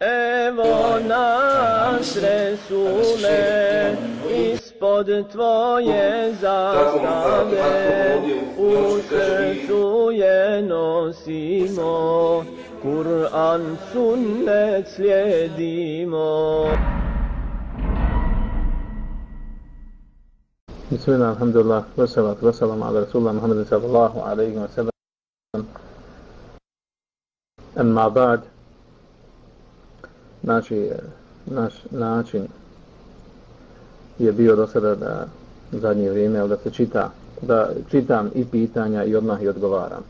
Evo naš Resule, ispod tvoje zastave, u srcu je nosimo, Kur'an sunnet slijedimo. Bismillah, alhamdulillah, wassalatu wassalamu ala rasulullah Muhammadu sallallahu alaihi wa sallam. Amma ba'd, znači, e, naš način je bio do sada da zadnje vrijeme da se čita, da čitam i pitanja i odmah i odgovaram.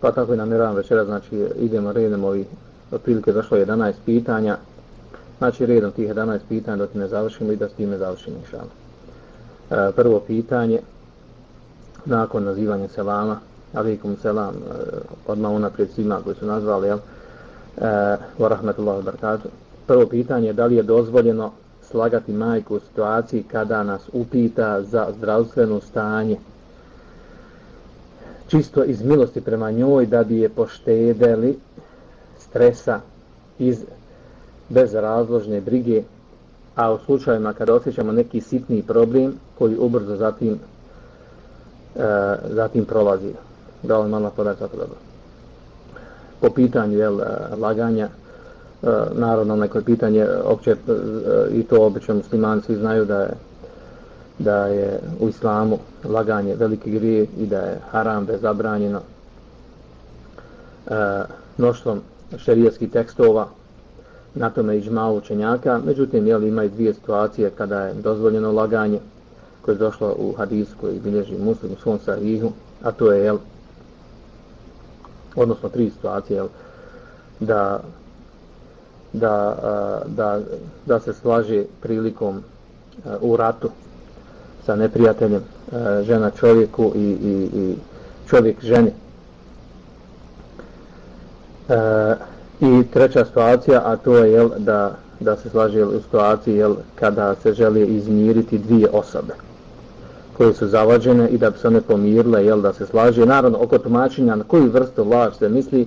Pa tako i namjeravam večera, znači idemo redom ovi, otprilike zašlo 11 pitanja, znači redom tih 11 pitanja dok ne završimo i da s time završimo inšalno. E, prvo pitanje, nakon nazivanja selama, alikum selam, e, odmah unaprijed svima koji su nazvali, jel, e, wa rahmetullahi wa barakatuh. Prvo pitanje je da li je dozvoljeno slagati majku u situaciji kada nas upita za zdravstveno stanje. Čisto iz milosti prema njoj da bi je poštedeli stresa iz bezrazložne brige, a u slučajima kada osjećamo neki sitni problem koji ubrzo zatim, e, zatim prolazi. Da li malo podatak tako dobro? Po pitanju jel, e, laganja, e, naravno neko pitanje e, opće i to obično muslimani svi znaju da je da je u islamu laganje veliki grije i da je haram, da je zabranjeno e, mnoštvom šerijskih tekstova na tome i džma učenjaka. Međutim, jel, ima i dvije situacije kada je dozvoljeno laganje koje je došlo u hadisu koji bilježi muslim u svom sahihu, a to je, jel, odnosno tri situacije, jel, da da, da, da se slaže prilikom u ratu sa neprijateljem žena čovjeku i, i, i čovjek ženi. E, I treća situacija, a to je jel, da, da se slaže u situaciji jel, kada se želi izmiriti dvije osobe koje su zavađene i da bi se one pomirile, jel, da se slaže. Naravno, oko tumačenja na koju vrstu laž se misli, e,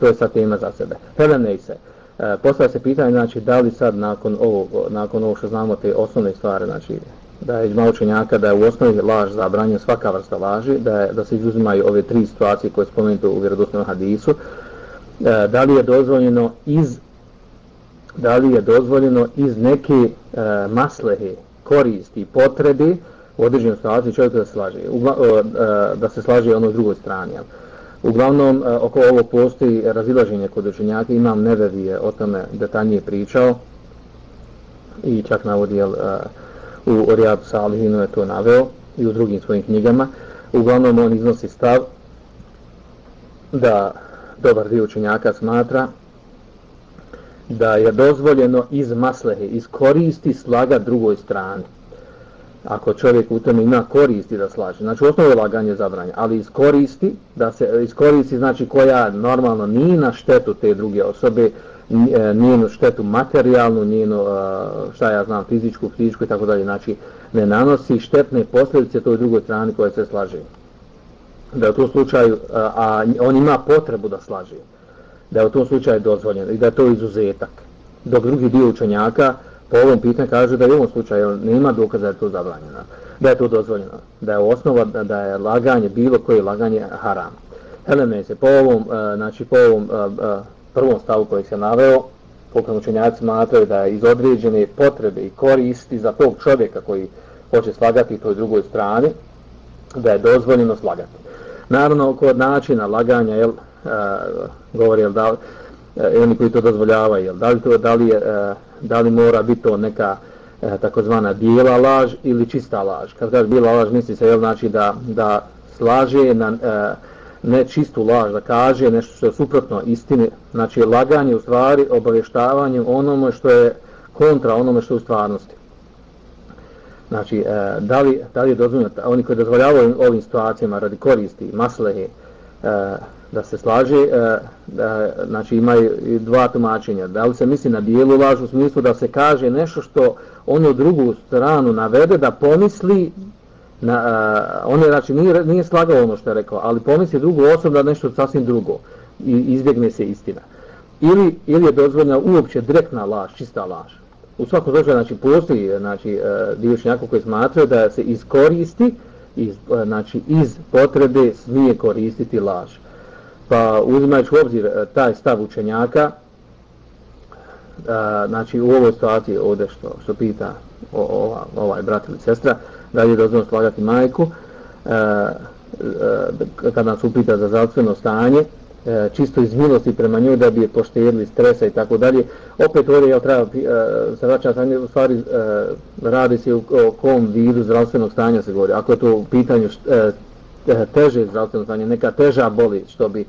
to je sad tema za sebe. Helenej se. E, postavlja se pitanje, znači, da li sad nakon ovog, nakon ovog što znamo te osnovne stvari, znači, da je izma učenjaka da je u osnovi laž zabranjen svaka vrsta laži, da, je, da se izuzimaju ove tri situacije koje spomenuti u vjerodostojnom hadisu, e, da li je dozvoljeno iz da li je dozvoljeno iz neke e, maslehe, koristi, potrebe u određenoj situaciji čovjek da se slaže, Ugla, e, da se slaže ono s drugoj strani. Uglavnom, e, oko ovo postoji razilaženje kod učenjaka, imam nevevije o tome detaljnije pričao i čak navodi jel, e, u Orijadu Salihinu je to naveo i u drugim svojim knjigama. Uglavnom, on iznosi stav da dobar dio učenjaka smatra da je dozvoljeno iz maslehe, iz koristi slaga drugoj strani ako čovjek u tome ima koristi da slaže. Znači, osnovo je laganje zabranja, ali iskoristi, da se iskoristi, znači koja normalno nije na štetu te druge osobe, njenu e, na štetu materijalnu, njenu, na, e, šta ja znam, fizičku, fizičku i tako dalje, znači ne nanosi štetne posljedice toj drugoj strani koja se slaže. Da je u tom slučaju, a, a on ima potrebu da slaže, da je u tom slučaju dozvoljeno i da je to izuzetak. Dok drugi dio učenjaka, po ovom pitanju kaže da je u ovom slučaju nema dokaza da je to zabranjeno, da je to dozvoljeno, da je osnova da, da je laganje, bilo koje laganje haram. Helene se po ovom, e, znači po ovom e, e, prvom stavu koji se naveo, pokrenu učenjaci smatraju da je iz određene potrebe i koristi za tog čovjeka koji hoće slagati toj drugoj strani, da je dozvoljeno slagati. Naravno, kod načina laganja, jel, govori, jel, da, uh, oni koji to dozvoljavaju, jel, da li, to, da li je eh, da li mora biti to neka e, takozvana bijela laž ili čista laž. Kad kaže bijela laž, misli se, jel, znači da, da slaže na e, laž, da kaže nešto što je suprotno istini, znači laganje u stvari, obavještavanje onome što je kontra onome što je u stvarnosti. Znači, e, da, li, da li je dozvoljeno, oni koji dozvoljavaju ovim situacijama radi koristi, maslehe, da se slaže, e, da, znači ima i dva tumačenja. Da li se misli na bijelu laž u smislu da se kaže nešto što onu drugu stranu navede da pomisli, na, e, uh, on je, znači nije, nije slagao ono što je rekao, ali pomisli drugu osobu da nešto sasvim drugo i izbjegne se istina. ili, ili je dozvoljena uopće direktna laž, čista laž. U svakom slučaju, znači, postoji znači, uh, dio učenjaka koji smatraju da se iskoristi iz, uh, znači, iz potrebe smije koristiti laž. Pa uzimajući u obzir e, taj stav učenjaka, a, znači u ovoj situaciji ovdje što, što pita o, ova, ovaj brat ili sestra, da je dozvoljeno slagati majku, a, kada nas upita za zdravstveno stanje, čisto iz milosti prema njoj da bi je poštedili stresa i tako dalje. Opet ovdje ja treba e, se vraćati, u stvari radi se u, o kom vidu zdravstvenog stanja se govori. Ako je to u pitanju teže zdravstveno stanje, neka teža boli što bi e,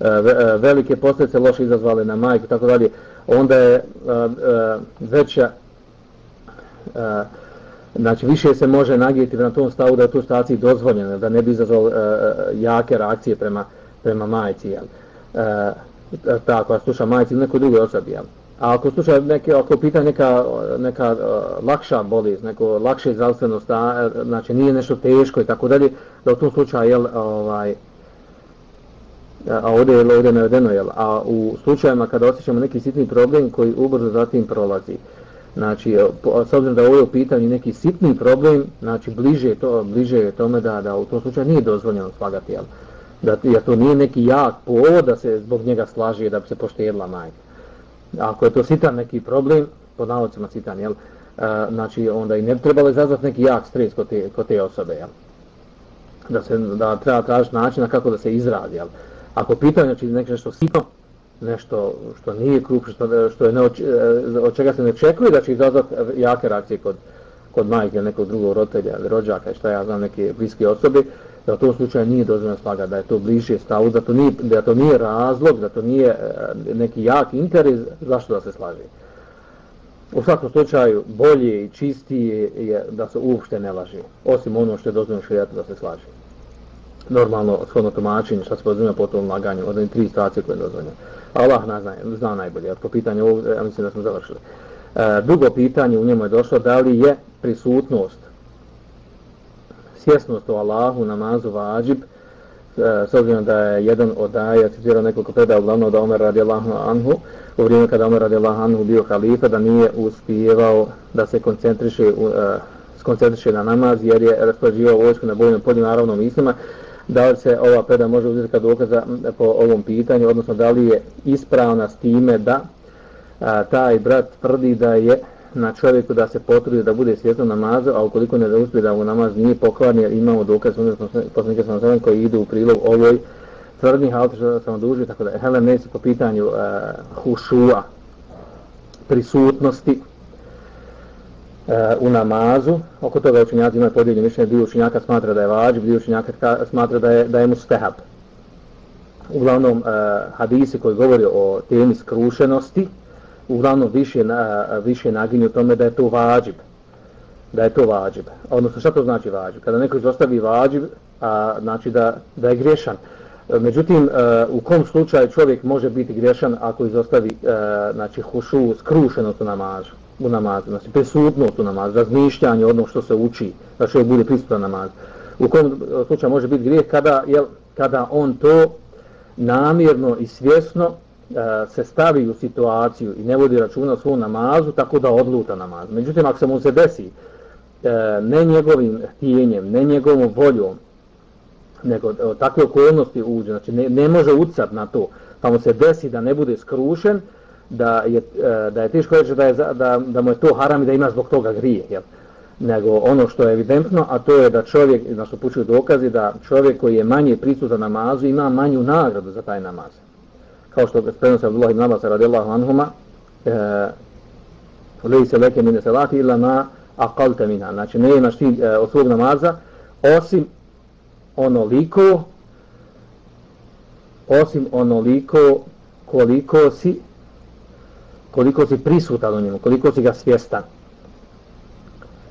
e, velike posljedice loše izazvale na majku i tako dalje, onda je e, veća znači više se može nagijeti na tom stavu da je tu staciji dozvoljeno, da ne bi izazvalo jake reakcije prema prema majci, jel? E, ta koja sluša majci ili nekoj drugoj osobi, jel? A ako sluša neke, ako pita neka, neka uh, lakša bolest, neko lakše zdravstveno stanje, znači nije nešto teško i tako dalje, da u tom slučaju, jel, ovaj, e, a ovdje je ovdje navedeno, jel, a u slučajima kada osjećamo neki sitni problem koji ubrzo zatim prolazi, znači, e, s obzirom da ovo je u pitanju neki sitni problem, znači bliže to, bliže je tome da, da u tom slučaju nije dozvoljeno slagati, jel, da jer to nije neki jak povod da se zbog njega slaži da bi se poštedila majka. Ako je to sitan neki problem, pod navodcima sitan, jel, a, znači onda i ne bi trebalo izazvati neki jak stres kod te, kod te osobe, jel. Da, se, da treba tražiti načina kako da se izradi, jel. Ako pitanje znači neki nešto sitno, nešto što nije krup, što, što je ne, e, od čega se ne očekuje da će izazvati jake reakcije kod, kod majke ili nekog drugog roditelja ili rođaka, šta ja znam, neke bliske osobe, da u tom slučaju nije dozvoljeno slagati, da je to bliže stavu, da to nije, da to nije razlog, da to nije e, neki jak interes, zašto da se slaže. U svakom slučaju, bolje i čistije je da se uopšte ne laže, osim ono što je dozvoljeno šrijatu da se slaže. Normalno, shodno tumačenje, šta se podrazumije po tom laganju, od tri situacije koje je dozvoljeno. Allah ne zna, zna najbolje, po pitanju ovog, ja mislim da smo završili. E, drugo pitanje u njemu je došlo, da li je prisutnost svjesnost o Allahu namazu vađib, e, s obzirom da je jedan od daja citirao nekoliko predaja uglavnom da Omer radi Allahu anhu, u vrijeme kada Omer radi Allahu anhu bio halifa, da nije uspijevao da se koncentriše, uh, skoncentriše na namaz, jer je raspoređivao vojsku na bojnom polju, naravno mislima, da li se ova preda može uzeti kao dokaza po ovom pitanju, odnosno da li je ispravna s time da a, taj brat tvrdi da je na čovjeku da se potrudi da bude svjestan namazu, a ukoliko ne uspije da mu namaz nije pokvarni, imamo dokaz poslanika sam sam koji idu u prilog ovoj tvrdnji halte što sam duži, tako da Helen ne po pitanju uh, hušua, prisutnosti uh, u namazu, oko toga učenjaci imaju podijeljeno mišljenje, dio učenjaka smatra da je vađib, dio učenjaka smatra da je, da je mustehab. Uglavnom, uh, hadisi koji govori o temi skrušenosti, uglavnom više, na, više naginju tome da je to vađib. Da je to vađib. Odnosno, šta to znači vađib? Kada neko izostavi vađib, a, znači da, da je grešan. Međutim, e, u kom slučaju čovjek može biti grešan ako izostavi e, znači, hušu, skrušenost u namazu, u namazu, znači prisutnost u namazu, razmišljanje ono što se uči, znači, da čovjek bude prisutan namaz. U kom slučaju može biti grijeh kada, jel, kada on to namjerno i svjesno E, se stavi u situaciju i ne vodi računa o svom namazu, tako da odluta namaz. Međutim, ako se mu se desi e, ne njegovim htijenjem, ne njegovom voljom, nego e, takve okolnosti uđe, znači ne, ne može ucat na to, pa mu se desi da ne bude skrušen, da je, e, da je teško reći da, je, da, da mu je to haram i da ima zbog toga grije. Jel? Nego ono što je evidentno, a to je da čovjek, na što pučuju dokazi, da čovjek koji je manje prisutan namazu ima manju nagradu za taj namaz kao što je prenosi Abdullah ibn Abbas radijallahu anhuma e, lej se leke mine salati illa ma aqalta minha. Znači ne imaš ti e, od svog namaza osim onoliko osim onoliko koliko si koliko si prisutan u njemu koliko si ga svjestan.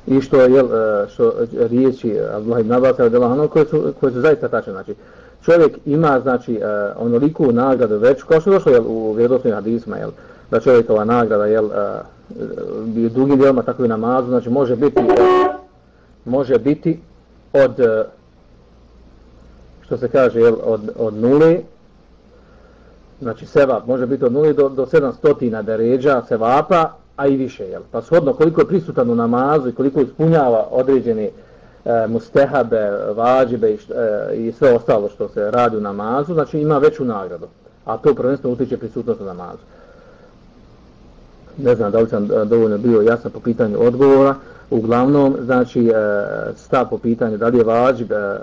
I što je e, što riječi Abdullah ibn Abbas radijallahu anhu koje su, koje su zaista tačne znači čovjek ima znači uh, onoliku nagradu već kao što je došlo jel, u vjerodostojnim hadisma jel, da čovjekova nagrada jel, uh, drugim djelima tako i namazu znači može biti može biti od e, što se kaže jel, od, od nule znači sevap može biti od nule do, do 700 deređa sevapa, a i više, jel? Pa shodno koliko je prisutan u namazu i koliko ispunjava određene e, mustehabe, vađibe i, e, i sve ostalo što se radi u namazu, znači ima veću nagradu. A to prvenstveno utiče prisutnost na namazu. Ne znam da li sam e, dovoljno bio jasan po pitanju odgovora. Uglavnom, znači, e, stav po pitanju da li je vađib, e,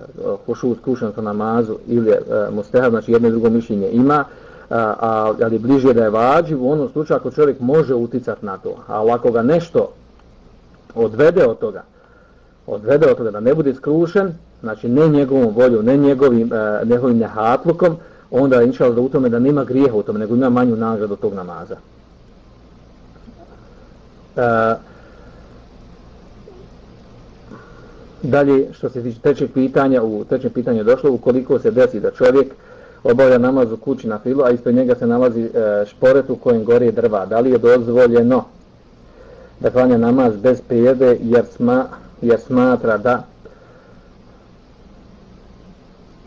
hošu skušan sa namazu ili je e, mustehab, znači jedno i drugo mišljenje ima, e, a, ali bliže da je vađiv, u onom slučaju ako čovjek može uticati na to, a ako ga nešto odvede od toga, odvede od toga da ne bude skrušen, znači ne njegovom voljom, ne njegovim, e, njegovim nehatlukom, onda je inšal da u tome da nema grijeha u tome, nego ima manju nagradu tog namaza. E, dalje, što se tiče trećeg pitanja, u trećem pitanju je došlo, ukoliko se desi da čovjek obavlja namaz u kući na filu, a ispred njega se nalazi e, šporet u kojem gori drva. Da li je dozvoljeno da klanja namaz bez prijede jer, sma, jer smatra da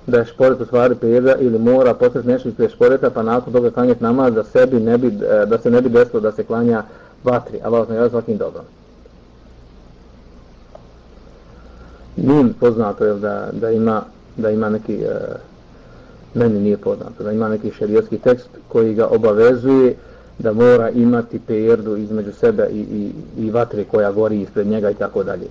da je šporet u stvari prijeda ili mora potrebiti nešto ispred šporeta pa nakon toga klanjati namaz da, sebi ne bi, e, da se ne bi desilo da se klanja vatri. Allah vas nagrada svakim dobrom. Nije poznato je da, da, ima, da ima neki e, meni nije poznato da ima neki šerijski tekst koji ga obavezuje da mora imati perdu između sebe i, i, i vatre koja gori ispred njega i tako dalje.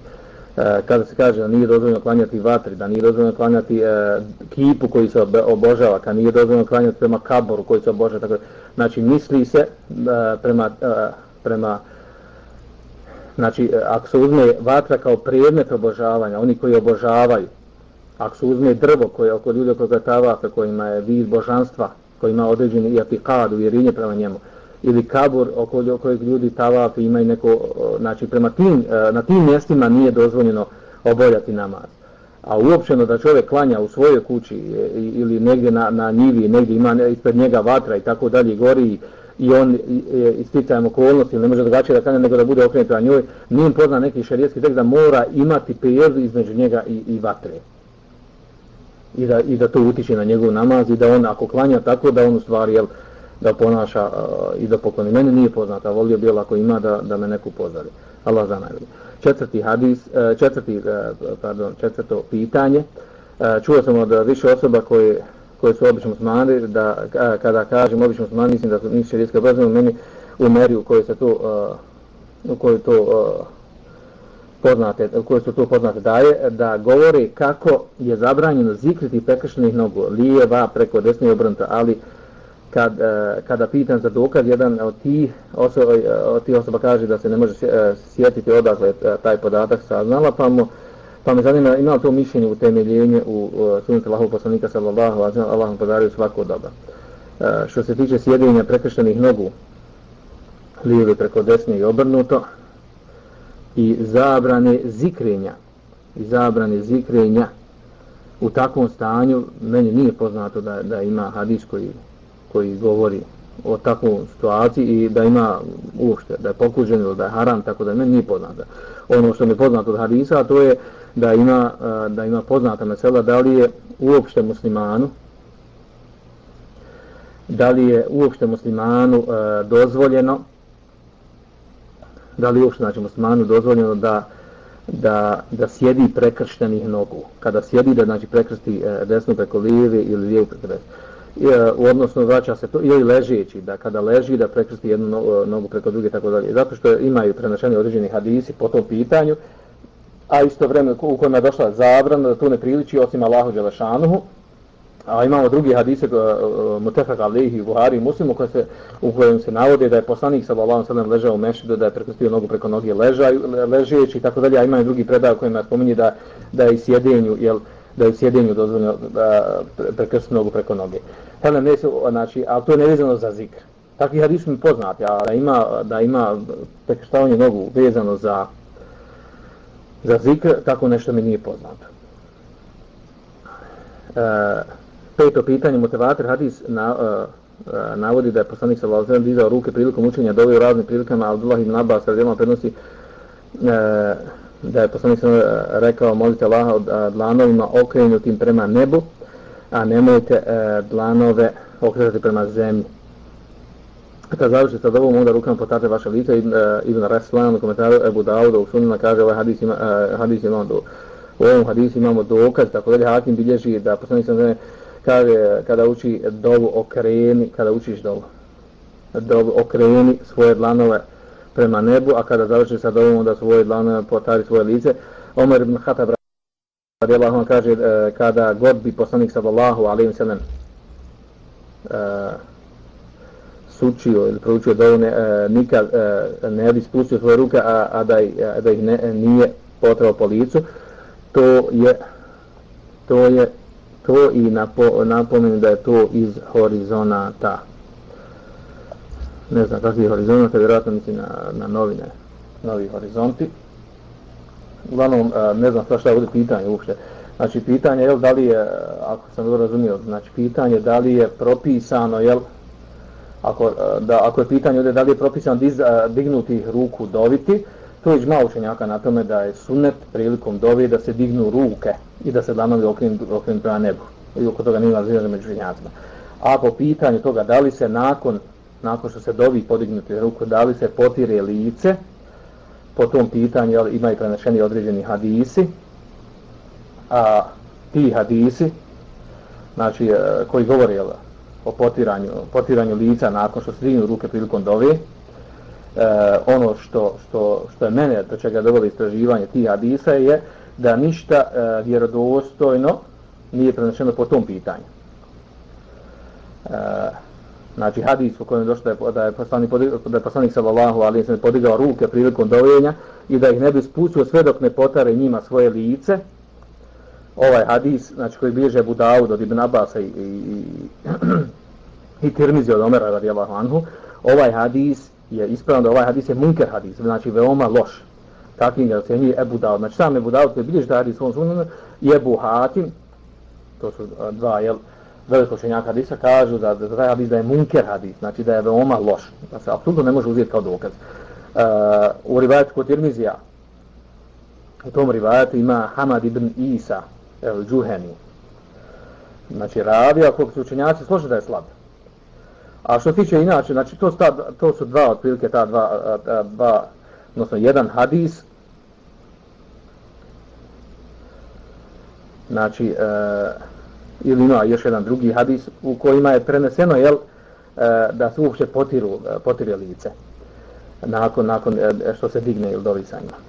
E, kada se kaže da nije dozvoljeno klanjati vatri, da nije dozvoljeno klanjati e, kipu koji se obožava, kada nije dozvoljeno klanjati prema kaboru koji se obožava, tako znači misli se e, prema, e, prema znači e, ako se uzme vatra kao predmet obožavanja, oni koji obožavaju, ako se uzme drvo koje oko ljudi oko ga kojima je vid božanstva, koji ima određeni i apikad, uvjerinje prema njemu, ili kabur oko kojeg ljudi tavaf imaju neko, znači prema tim, e, na tim mjestima nije dozvoljeno oboljati namaz. A uopćeno da čovjek klanja u svojoj kući ili negdje na, na njivi, negdje ima ispred njega vatra i tako dalje gori i on isticajem okolnosti ne može drugačije da klanja nego da bude okrenut na njoj, nije pozna neki šarijetski tekst da mora imati prijezu između njega i, i vatre i da, i da to utiče na njegov namaz i da on ako klanja tako da on u stvari jel, da ponaša uh, i da pokloni. Meni nije poznata, volio bi ako ima da, da me neku pozari. Allah za najbolje. Četvrti hadis, uh, četvrti, uh, pardon, četvrto pitanje. Uh, čuo sam od više osoba koje, koje su obično muslimani da kada kažem obično muslimani mislim da su nisu širijska obrazove meni u meri u kojoj se to uh, u kojoj to uh, poznate, koje su to poznate daje, da govori kako je zabranjeno zikriti prekršenih nogu, lijeva preko desne obrnuta, ali kad, e, kada pitan za dokaz, jedan od tih osoba, e, od tih osoba kaže da se ne može e, sjetiti odakle taj podatak saznala, pa mu Pa me zanima, ima li to mišljenje u temeljenje u, sunnetu Allahov poslanika sallallahu alaihi wa sallam, Allah mu podario svako doba. E, što se tiče sjedinja prekršenih nogu, lijevi preko desne i obrnuto, i zabrane zikrenja i zabrane zikrenja u takvom stanju meni nije poznato da, da ima hadis koji, koji govori o takvom situaciji i da ima uopšte, da je pokuđen ili da je haram, tako da meni nije poznato. Ono što mi je poznato od hadisa, to je da ima, e, da ima poznata mesela da li je uopšte muslimanu da li je uopšte muslimanu e, dozvoljeno da li uopšte znači muslimanu dozvoljeno da da, da sjedi prekrštenih nogu. Kada sjedi da znači prekrsti e, desnu preko lijeve ili lijevu preko desnu. I, odnosno vraća se to ili ležeći, da kada leži da prekrsti jednu e, nogu preko druge tako dalje. Zato što imaju prenašanje određeni hadisi po tom pitanju, a isto vreme u kojem je došla zabrana da to ne priliči osim Allahu Đelešanuhu, A imamo drugi hadise uh, Mutefak Alihi, Buhari i Muslimu koje se, u kojem se navode da je poslanik sallallahu sallam ležao u mešidu, da je prekrstio nogu preko noge ležaj, ležeći i tako dalje. A imaju drugi predaj u kojem spominje da, da je i sjedenju, jel, da je sjedenju dozvoljeno da prekrsti nogu preko noge. Hele, ne se, znači, ali to je nevezano za zikr. Takvi hadis mi poznati, a da ima, da ima prekrštavanje nogu vezano za, za zikr, tako nešto mi nije poznato. E, peto pitanje, motivator hadis na, e, e navodi da je poslanik sa Valzem dizao ruke prilikom učenja dove u raznim prilikama, Abdullah ibn Abbas radijama prenosi, e, da je poslanik sam rekao molite Allaha od dlanovima okrenutim prema nebu, a nemojte e, dlanove okretati prema zemlji. Kad završi sa dovom, onda rukama potate vaše lice. Ibn, uh, Ibn Reslan u komentaru Ebu Dauda u sunima kaže ovaj hadis ima, e, hadis ima do, u ovom hadisu imamo dokaz, tako da Hakim bilježi da poslanik sam kaže kada uči dovu okreni, kada učiš dovu, dovu okreni svoje dlanove prema nebu, a kada završi sa dovom, onda svoje dlane potari svoje lice. Omer ibn Khattab radijallahu kaže e, kada god bi poslanik sallallahu alejhi ve sellem e, sučio ili proučio dovu ne, uh, e, nikad e, ne bi spustio svoje ruke a, a da, a da ih ne, nije potrao po licu to je to je to i napo, napomenu da je to iz horizonata ne znam kakvih horizonta, vjerojatno niti na, na novine novi horizonti uglavnom, e, ne znam šta je ovdje pitanje uopšte. Znači, pitanje je da li je, e, ako sam dobro razumio, znači, pitanje da li je propisano, jel, ako, e, da, ako je pitanje ovdje da li je propisano diz, dignuti ruku doviti, to je žma učenjaka na tome da je sunet prilikom dovi da se dignu ruke i da se dlanovi okrenu, okrenu prema nebu. I oko toga nije razvijano među učenjacima. A po pitanju toga da li se nakon, nakon što se dovi podignuti ruku, da li se potire lice, po tom pitanju jel, imaju prenašeni određeni hadisi, a ti hadisi, znači, e, koji govore jel, o potiranju, potiranju lica nakon što se dignu ruke prilikom dove, e, ono što, što, što je mene do čega dovoli istraživanje tih hadisa je da ništa e, vjerodostojno nije prenašeno po tom pitanju. E, znači hadis u kojem je došlo da je, da je poslanik, da je poslanik sallallahu alaihi sallam podigao ruke prilikom dovenja i da ih ne bi spustio sve dok ne potare njima svoje lice. Ovaj hadis, znači koji bliže Budaud od Ibn Abasa i, i, i, i Tirmizi od Omera radijallahu anhu, ovaj hadis je ispravno da ovaj hadis je munker hadis, znači veoma loš. Takvim ga ocjenjuje Ebu Daud. Znači sam Ebu Daud koji bliže hadis u svom i Ebu Hatim, to su dva, jel, veliko šenjaka hadisa kažu da, da taj hadis da je munker hadis, znači da je veoma loš, da se apsolutno ne može uzeti kao dokaz. Uh, u rivajetu kod Tirmizija, u tom rivajetu ima Hamad ibn Isa, el Džuheni, znači ravija kog su učenjaci složi da je slab. A što se tiče inače, znači to, sta, to su dva otprilike, ta dva, ta dva, odnosno jedan hadis, znači, uh, ili ima još jedan drugi hadis u kojima je preneseno jel, e, da se uopće potiru, e, potiru lice nakon, nakon e, što se digne ili dovi.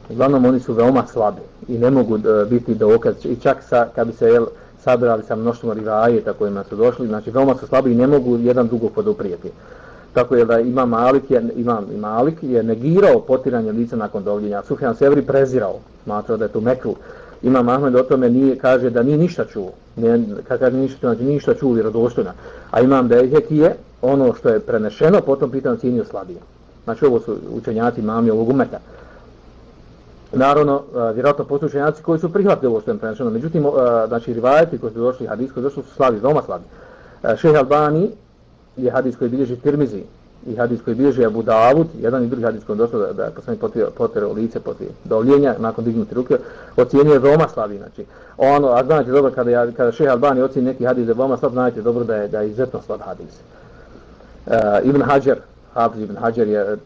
Uglavnom oni su veoma slabi i ne mogu e, biti dokaz i čak sa, kad bi se jel, sabrali sa mnoštvom rivajeta kojima su došli, znači veoma su slabi i ne mogu jedan drugog poduprijeti. Tako je da ima Malik je, imam i Malik je negirao potiranje lica nakon dovljenja. Sufjan Sevri prezirao, smatrao da je to mekru ima Mahmed o tome nije, kaže da nije ništa čuo. Ne, kakav ništa, znači ništa čuli vjerodostojno. A imam Bejheki je ono što je prenešeno, potom pitan cijenio slabije. Znači ovo su učenjaci mami ovog umeta. Naravno, vjerojatno postoji učenjaci koji su prihvatili ovo što je prenešeno. Međutim, znači rivajeti koji su došli hadis, koji su došli su slabi, veoma slabi. Šeh Albani je hadis koji bilježi Tirmizi, i hadis koji bilježi Abu Davud, jedan i drugi hadis koji je došao da, da je poslanik potirao lice poslije dovljenja, nakon dignuti ruke, ocijenio je veoma slabi. Znači, ono, a znate dobro, kada, ja, kada šeha Albani ocjeni neki hadis da je veoma slab, znate dobro da je, da je izuzetno slab hadis. Uh, Ibn Hajar, Hafiz Ibn Hajar je, uh,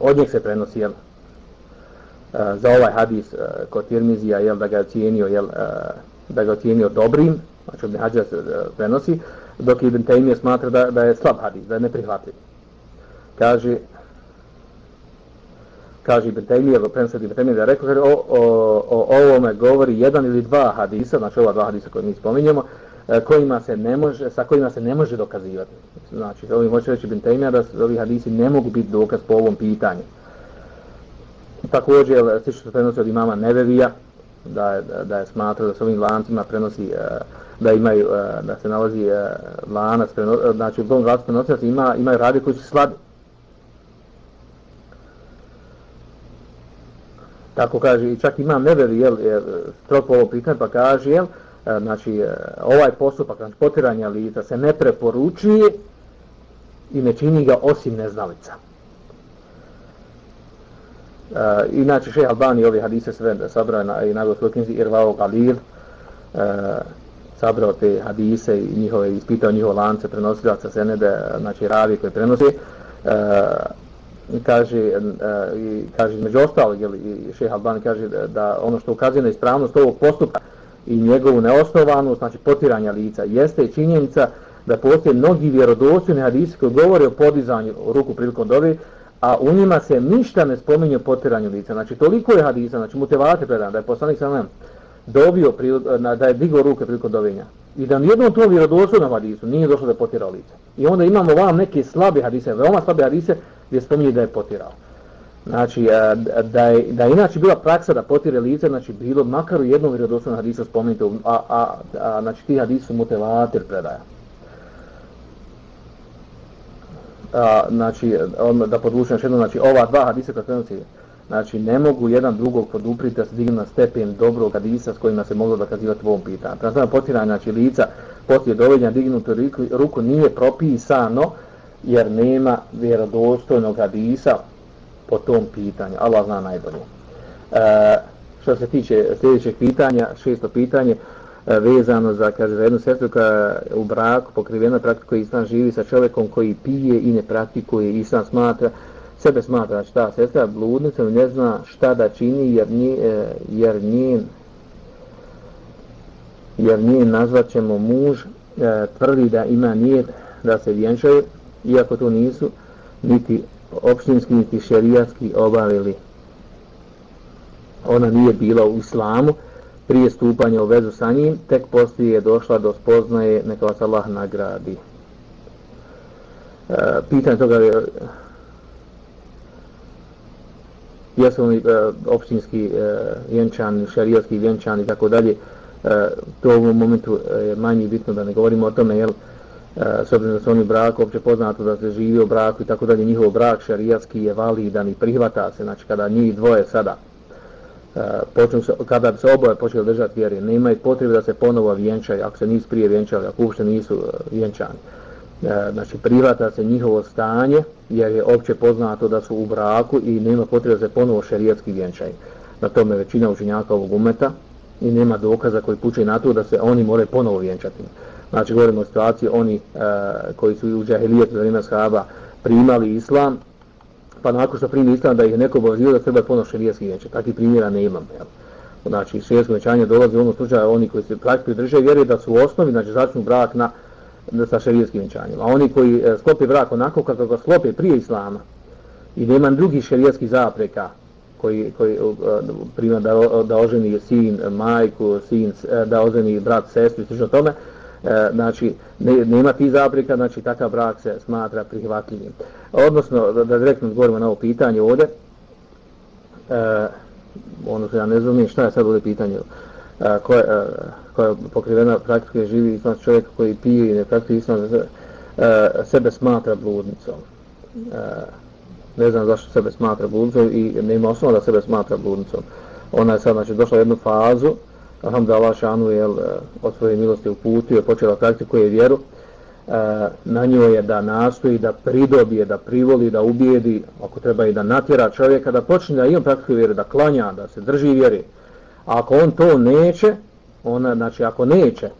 od njeg se prenosi, jel, uh, za ovaj hadis uh, kod Tirmizija, jel, da ga je ocijenio, jel, uh, da ga ocijenio dobrim, znači Ibn Hajar se uh, prenosi, dok Ibn Taymije smatra da, da je slab hadis, da je neprihvatljiv. Kaže, kaže Ibn Taymije, prenosio Ibn Taymije da je rekao, kaže, o, o, o ovome govori jedan ili dva hadisa, znači ova dva hadisa koje mi spominjemo, e, kojima se ne može, sa kojima se ne može dokazivati. Znači, ovim hoće reći Ibn Taymije da ovi hadisi ne mogu biti dokaz po ovom pitanju. Također, slično se prenosi od imama Nevevija, da je, da je smatrao da se ovim lancima prenosi e, da imaju e, da se nalazi e, lanac preno, znači u tom lancu prenosilaca ima imaju radi koji su slabi. Tako kaže i čak imam neveri jel, jel strok ovo pitanje pa kaže jel znači ovaj postupak znači potiranja lica se ne preporučuje i ne čini ga osim neznalica. Eh, inače, še Albani ove hadise sve sabrao na, i nagovor svoj knjizi Irvao Galil, uh, sabrao te hadise i njihove, ispitao njihove lance prenosilaca senede, znači ravi koji prenosi, uh, eh, i kaže, i kaže među ostalog, jel, i šeha Albani kaže da, da ono što ukazuje na ispravnost ovog postupka i njegovu neosnovanost, znači potiranja lica, jeste i činjenica da postoje mnogi vjerodostojni hadisi koji govore o podizanju ruku prilikom dobi, a u njima se ništa ne spominje o potiranju lica. Znači, toliko je hadisa, znači, mutevate predan, da je poslanik sam dobio, eh, da je digao ruke prilikom dovenja. I da nijednom to vjerodoslovnom hadisu nije došlo da je potirao lice. I onda imamo vam neke slabe hadise, veoma slabe hadise, gdje spominje da je potirao. Znači, eh, da je, da je inače bila praksa da potire lice, znači, bilo makar u jednom vjerodoslovnom hadisu spominjete, a, a, a, znači, ti hadisi su mutevatir predaja. A, znači, on, da podvučem još jedno, znači, ova dva hadisa kad prenosi, znači, ne mogu jedan drugog podupriti da se dignu na stepen dobrog hadisa s kojima se moglo dokazivati u ovom pitanju. Prema znači, potiranje, znači, lica, poslije dovednja dignutu ruku, ruku nije propisano, jer nema vjerodostojnog hadisa po tom pitanju. Allah zna najbolje. E, što se tiče sljedećeg pitanja, šesto pitanje, E, vezano za kaže za jednu sestru koja u braku pokrivena praktikuje islam živi sa čovjekom koji pije i ne praktikuje islam smatra sebe smatra šta ta sestra bludnica ne zna šta da čini jer nje, e, jer njen jer njen nazvat ćemo muž e, tvrdi da ima nijet da se vjenčaju iako to nisu niti opštinski niti šerijatski obavili. Ona nije bila u islamu prije stupanja u vezu sa njim, tek poslije je došla do spoznaje, neka vas Allah nagradi. E, pitanje toga je, jesu oni e, opštinski e, vjenčani, šarijatski vjenčani i tako dalje, e, to u ovom momentu e, je manje bitno da ne govorimo o tome, jel, e, s obzirom da su oni brak, opće poznato da se živi u braku i tako dalje, njihov brak šarijatski je validan i prihvata se, znači kada njih dvoje sada E, počnu se, kada bi se oboje počeli držati vjeri, ne imaju potrebe da se ponovo vjenčaju, ako se nisu prije vjenčali, ako uopšte nisu e, vjenčani. E, znači, privata se njihovo stanje, jer je opće poznato da su u braku i nema potrebe da se ponovo šerijatski vjenčaju. Na tome većina učenjaka ovog umeta i nema dokaza koji puče na to da se oni more ponovo vjenčati. Znači, govorimo o situaciji, oni e, koji su u džahilijetu za vrijeme shaba primali islam, pa nakon što primi islam da ih neko obavezio da treba ponoš šerijetski vjenčanje. Takvih primjera ne imam. Jel? Znači, šerijetsko vjenčanje dolazi u onom slučaju oni koji se praktikuju drže vjere da su u osnovi, znači začnu brak na, na sa šerijskim vjenčanjem. A oni koji e, sklope brak onako kako ga sklope prije islama i nema drugih šerijetskih zapreka koji, koji e, uh, prima da, da oženi sin, majku, sin, e, da oženi brat, sestru i slično tome, e, znači ne, nema ti zaprika, znači takav brak se smatra prihvatljivim. Odnosno, da, da direktno odgovorimo na ovo pitanje ovdje, e, ono ja ne znam šta je sad ovdje pitanje, e, koja, e, koja je pokrivena praktika živi islam čovjek koji pije i ne praktikuje islam, e, sebe smatra bludnicom. E, ne znam zašto sebe smatra bludnicom i nema osnova da sebe smatra bludnicom. Ona je sad znači, došla u jednu fazu, Alhamdulillah šanu je od svoje milosti uputio, počela praktikuje vjeru, e, na njoj je da nastoji, da pridobije, da privoli, da ubijedi, ako treba i da natjera čovjeka, da počne da imam praktikuje vjeru, da klanja, da se drži vjeri. A ako on to neće, ona, znači ako neće,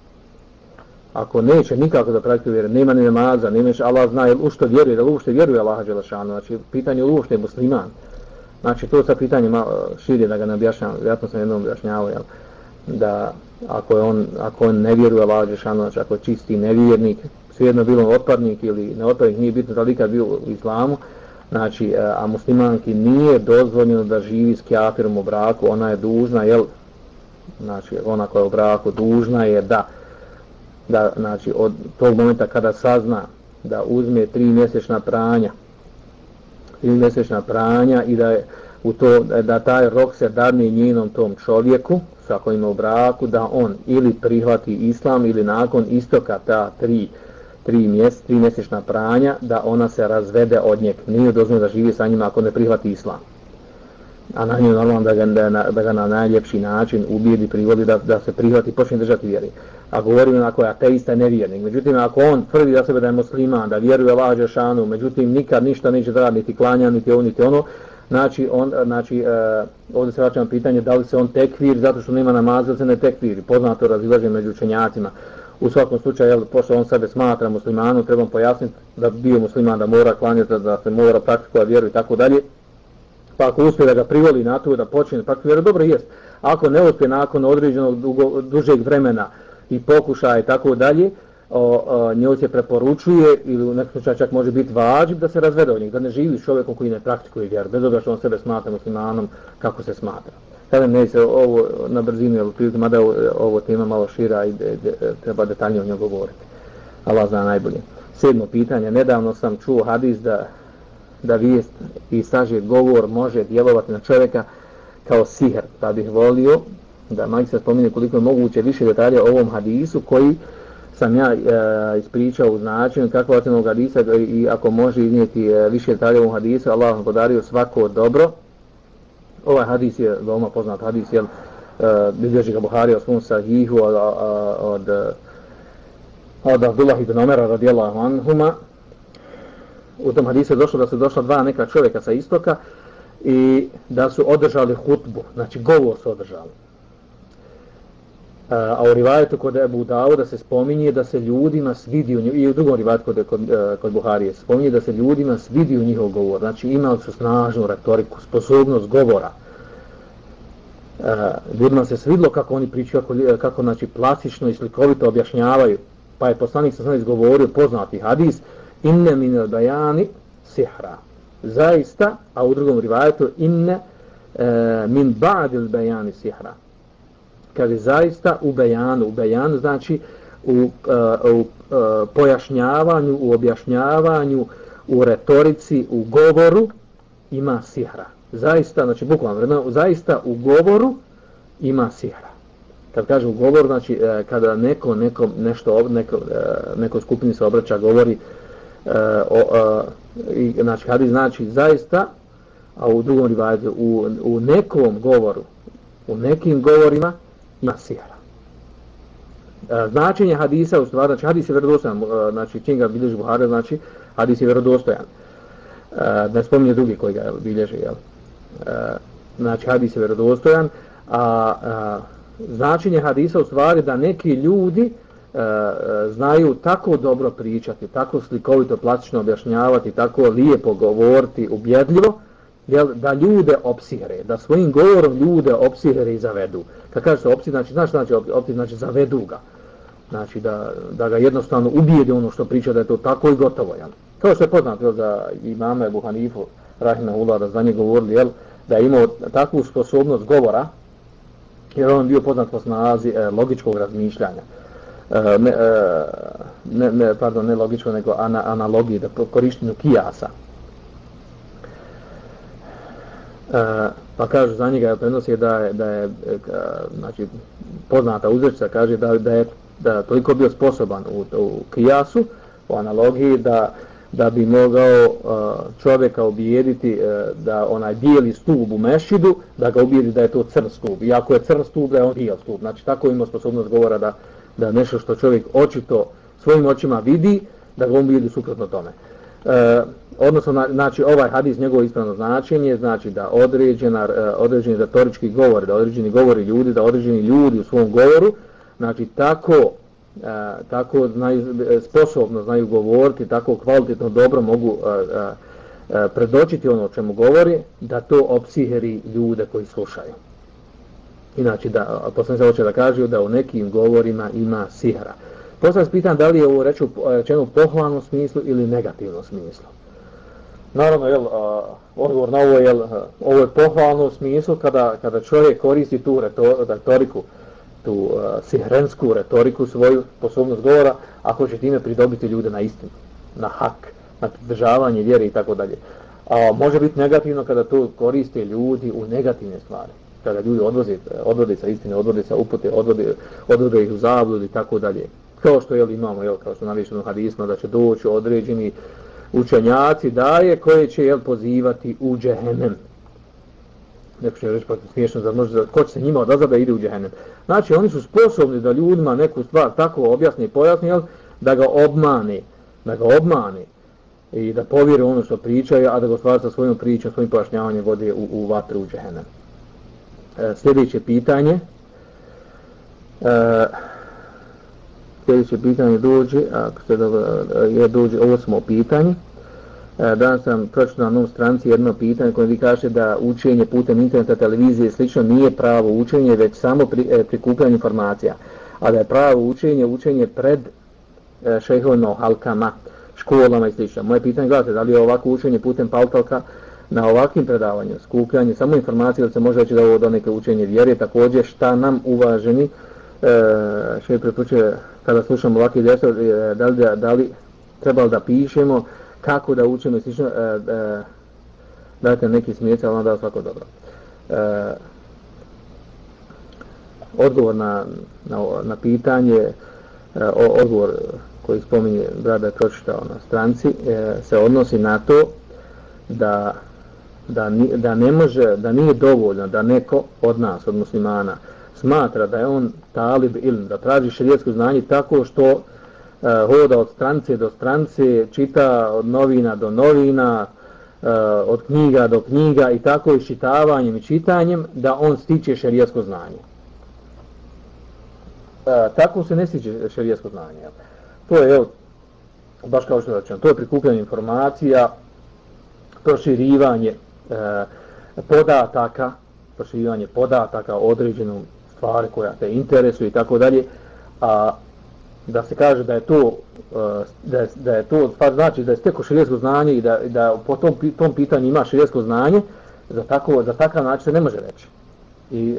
ako neće nikako da praktikuje vjeru, nema ni namaza, nema še Allah zna u što vjeruje, da uopšte vjeruje Allah Đelešanu, znači pitanje uopšte je musliman. Znači to sa pitanjem širje da ga ne objašnjam, vjerojatno sam jednom objašnjavao, jel? Da ako je on ako on ne vjeruje Allah džeshanu znači ako je čisti nevjernik svejedno bilo otpadnik ili neotpadnik, nije bitno da lika bio u islamu znači e, a muslimanki nije dozvoljeno da živi s kafirom u braku ona je dužna jel? Znači ona koja je u braku dužna je da da znači od tog momenta kada sazna da uzme tri mjesečna pranja tri mjesečna pranja i da je u to da taj rok se dadne njenom tom čovjeku sa kojim u braku da on ili prihvati islam ili nakon istoka ta tri, tri, mjese, tri mjesečna pranja da ona se razvede od njeg. Nije dozvoljeno da živi sa njima ako ne prihvati islam. A na njoj normalno da ga, da, da ga na najljepši način ubijedi, privodi da, da se prihvati i počne držati vjeri. A govorimo ako je ateista nevjernik. Međutim, ako on tvrdi da sebe da je musliman, da vjeruje Allah Žešanu, međutim nikad ništa neće da radi, niti klanja, niti ovo, niti ono, Znači, on, znači e, ovdje se vraćamo pitanje da li se on tekvir zato što nema namaza, se ne tekvir. Poznato razilaže među učenjacima. U svakom slučaju, jel, pošto on sebe smatra muslimanom, trebam pojasniti da bio musliman, da mora klanjati, da se mora praktikovati vjeru i tako dalje. Pa ako uspije da ga privoli na to da počne praktikovati vjeru, dobro jest. Ako ne uspije nakon određenog dugo, dužeg vremena i pokušaja i tako dalje, o, o, njoj se preporučuje ili u nekom slučaju čak može biti vađib da se razvede od njeg, da ne živi s čovjekom koji ne praktikuje vjeru, bez obzira što on sebe smatra muslimanom kako se smatra. Kada ne se ovo na brzinu, jer prilike, mada ovo, ovo tema malo šira i de, de, treba detaljnije o njoj govoriti. Allah zna najbolje. Sedmo pitanje, nedavno sam čuo hadis da, da vijest i sažet govor može djelovati na čovjeka kao sihr, pa bih volio da majke se spominje koliko je moguće više detalja o ovom hadisu koji sam ja e, ispričao u značenju kakva je onog hadisa i ako može iznijeti e, više detalja u hadisu, Allah vam podario svako dobro. Ovaj hadis je veoma poznat hadis, jel, e, bilježi ga Buhari o svom sahihu od, od, od Abdullah ibn Omera radijallahu anhuma. U tom hadisu je došlo da su došla dva neka čovjeka sa istoka i da su održali hutbu, znači govor su održali a u rivajetu kod Ebu Dauda se spominje da se ljudima svidi u i u drugom rivajetu kod, kod, e, kod Buharije se spominje da se ljudima svidi u njihov govor, znači imali su snažnu retoriku, sposobnost govora. Uh, ljudima se svidlo kako oni pričaju, kako, kako znači, plastično i slikovito objašnjavaju, pa je poslanik sa znači govorio poznati hadis, inne min bajani sihra. Zaista, a u drugom rivajetu, inne uh, min ba'dil bajani sihra kaže zaista u bejanu, u bejanu znači u, uh, u uh, pojašnjavanju, u objašnjavanju, u retorici, u govoru ima sihra. Zaista, znači bukvalno vremena, zaista u govoru ima sihra. Kad kaže u govor, znači uh, kada neko, neko nešto, neko, uh, neko skupini se obraća, govori, uh, o, uh, i, znači kada znači zaista, a u drugom rivajetu, u, u nekom govoru, u nekim govorima, ima sihra. E, značenje hadisa u stvari, znači hadis je vjerodostojan, e, znači čim bilježi Buhara, znači hadis je vjerodostojan. E, ne spominje drugi koji ga bilježi, jel? E, znači hadis je vjerodostojan, a, a značenje hadisa u stvari da neki ljudi e, znaju tako dobro pričati, tako slikovito, plastično objašnjavati, tako lijepo govoriti, ubjedljivo, jel, da ljude opsihre, da svojim govorom ljude opsihre i zavedu. Kad kaže se opsih, znači, znaš znači opsih, znači zavedu ga. Znači da, da ga jednostavno ubijede ono što priča da je to tako i gotovo. Jel. Kao što je poznato jel, za imama Ebu Hanifu, Rahina Ula, da za nje govorili, jel, da je imao takvu sposobnost govora, jer on bio poznat po snazi e, logičkog razmišljanja. E, ne, e, ne, ne, pardon, ne logičko, nego ana, analogije, da korištenju kijasa. E, pa kaže za njega prenosi da je, da je e, znači, poznata uzrečica kaže da, da je da toliko bio sposoban u, u kijasu, u analogiji, da, da bi mogao uh, čovjeka ubijediti uh, da onaj bijeli stub u mešidu, da ga ubijedi da je to crn stub. I ako je crn stub, da je on bijel stub. Znači, tako ima sposobnost govora da, da nešto što čovjek očito svojim očima vidi, da ga ubijedi suprotno tome. Uh, odnosno znači ovaj hadis njegovo ispravno značenje znači da određena e, određeni retorički govor da određeni govori ljudi da određeni ljudi u svom govoru znači tako e, tako znaju sposobno znaju govoriti tako kvalitetno dobro mogu e, e, e, predočiti ono o čemu govori da to opsiheri ljude koji slušaju Inači, da poslanik hoće da kaže da u nekim govorima ima sihra Posle vas pitan da li je ovo rečeno e, u pohvalnom smislu ili negativnom smislu. Naravno, jel, a, odgovor na ovo je, jel, ovo je pohvalno u smislu kada, kada čovjek koristi tu retoriku, tu a, sihrensku retoriku, svoju sposobnost govora, ako će time pridobiti ljude na istinu, na hak, na državanje vjere i tako dalje. A može biti negativno kada to koriste ljudi u negativne stvari. Kada ljudi odvoze, odvode sa istine, odvode sa upute, odvode, odvode ih u zabludu i tako dalje. Kao što jel, imamo, jel, kao što navišeno hadismo, da će doći određeni učenjaci daje koje će jel pozivati u džehennem. Neko će reći pa smiješno zar može, ko će se njima odazvati da ide u džehennem. Znači oni su sposobni da ljudima neku stvar tako objasni i pojasni, jel, da ga obmane, da ga obmane. i da povjere ono što pričaju, a da ga stvar sa svojom pričom, svojim pojašnjavanjem vode u, u vatru u džehennem. E, sljedeće pitanje. E, sljedeće pitanje dođe, ako se dobro, je dođe, ovo pitanje. E, danas sam pročitao na novom stranci jedno pitanje koje vi kažete da učenje putem interneta, televizije i slično nije pravo učenje, već samo pri, e, prikupljanje informacija. A da je pravo učenje, učenje pred e, šehovno halkama, školama i slično. Moje pitanje glasa, da li je ovako učenje putem paltalka na ovakvim predavanjima, skupljanje samo informacije, da se može reći da ovo do neke učenje vjere, također šta nam uvaženi, e, što je preporučuje kada slušamo ovakve djesto, e, da li, da, da li treba da pišemo, kako da učimo i slično, e, e, dajte neki smijece, ali onda svako dobro. E, odgovor na, na, na pitanje, e, odgovor koji spominje brada je pročitao na stranci, e, se odnosi na to da, da, ni, da ne može, da nije dovoljno da neko od nas, od muslimana, smatra da je on talib ili da traži širijetsko znanje tako što uh, hoda od strance do strance, čita od novina do novina, uh, od knjiga do knjiga i tako i i čitanjem da on stiče šerijetsko znanje. Uh, tako se ne stiče šerijetsko znanje. To je, evo, baš kao što rečem, to je prikupljanje informacija, proširivanje e, podataka, proširivanje podataka o određenom stvar koja te interesuje i tako dalje, a da se kaže da je to e, da je, da je to stvar znači da je steko širijesko znanje i da, da po tom, tom pitanju ima širijesko znanje za, tako, za takav način se ne može reći. I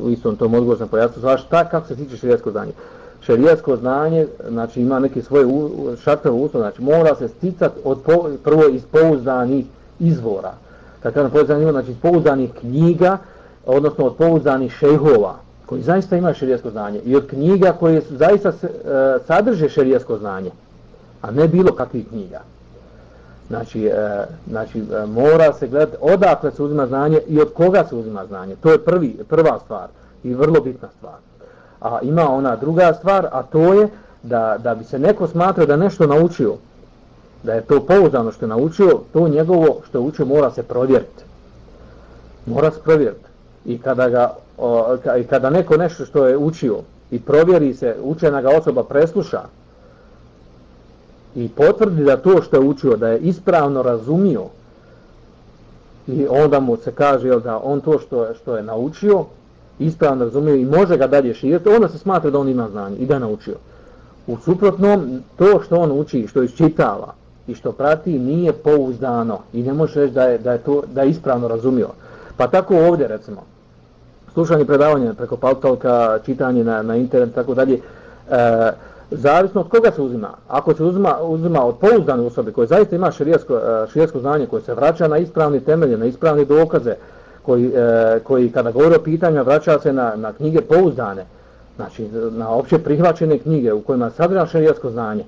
uh, u istom tom odgovoru sam pojasnio znaš šta kako se tiče širijesko znanje? Šerijatsko znanje znači ima neke svoje šartove uslove znači mora se sticati od po, prvo iz pouzdanih izvora. Kad kažem pouzdanih znači iz pouzdanih knjiga odnosno od pouzdanih šejhova koji zaista ima šerijasko znanje i od knjiga koje su zaista e, sadrže šerijasko znanje, a ne bilo kakvih knjiga. Znači, e, znači e, mora se gledati odakle se uzima znanje i od koga se uzima znanje. To je prvi, prva stvar i vrlo bitna stvar. A ima ona druga stvar, a to je da, da bi se neko smatrao da nešto naučio, da je to pouzdano što je naučio, to njegovo što je učio mora se provjeriti. Mora se provjeriti. I kada ga o, i kada neko nešto što je učio i provjeri se, učena ga osoba presluša i potvrdi da to što je učio, da je ispravno razumio i onda mu se kaže jel, da on to što, je, što je naučio ispravno razumio i može ga dalje širiti, onda se smatra da on ima znanje i da je naučio. U suprotnom, to što on uči, što iščitava i što prati, nije pouzdano i ne može reći da je, da je, to, da je ispravno razumio. Pa tako ovdje, recimo, slušanje predavanja preko paltalka, čitanje na, na internet, tako dalje, e, zavisno od koga se uzima. Ako se uzima, uzima od pouzdane osobe koje zaista ima širijasko, e, širijasko znanje, koje se vraća na ispravni temelje, na ispravne dokaze, koji, e, koji kada govori o pitanju vraća se na, na knjige pouzdane, znači na opće prihvaćene knjige u kojima sadrža širijasko znanje.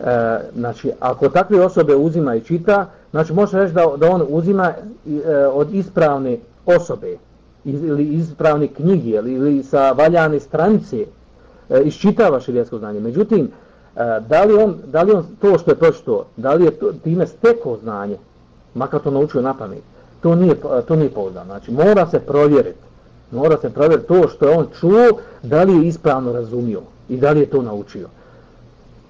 E, znači, ako takve osobe uzima i čita, znači može reći da, da on uzima e, od ispravne osobe, ili ispravne knjige ili, ili sa valjane stranice e, iščitava širijetsko znanje. Međutim, e, da, li on, da li on to što je pročito, da li je to, time stekao znanje, makar to naučio na pamet, to nije, to nije pouzdano. Znači, mora se provjeriti. Mora se provjeriti to što je on čuo, da li je ispravno razumio i da li je to naučio.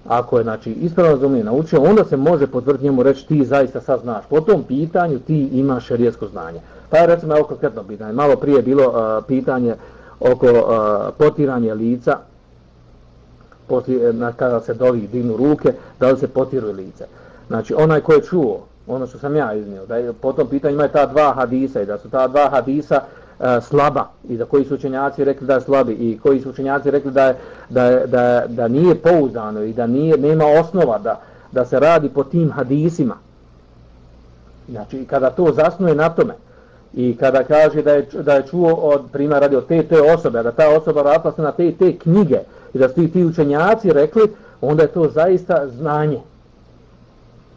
Ako je znači, ispravno razumije naučio, onda se može potvrditi njemu reći ti zaista sad znaš. Po tom pitanju ti imaš širijetsko znanje. Pa je recimo evo konkretno pitanje. Malo prije bilo uh, pitanje oko uh, potiranja lica poslije, na, kada se dovi dignu ruke, da li se potiruje lice. Znači, onaj ko je čuo, ono što sam ja iznio, da je po tom pitanju ima ta dva hadisa i da su ta dva hadisa uh, E, slaba i da koji su učenjaci rekli da je slabi i koji su učenjaci rekli da, je, da, je, da, je, da nije pouzdano i da nije nema osnova da, da se radi po tim hadisima. Znači, kada to zasnuje na tome, I kada kaže da je, da je čuo od primjer radi od te te osobe, da ta osoba vratila se na te te knjige i da su ti, ti učenjaci rekli, onda je to zaista znanje.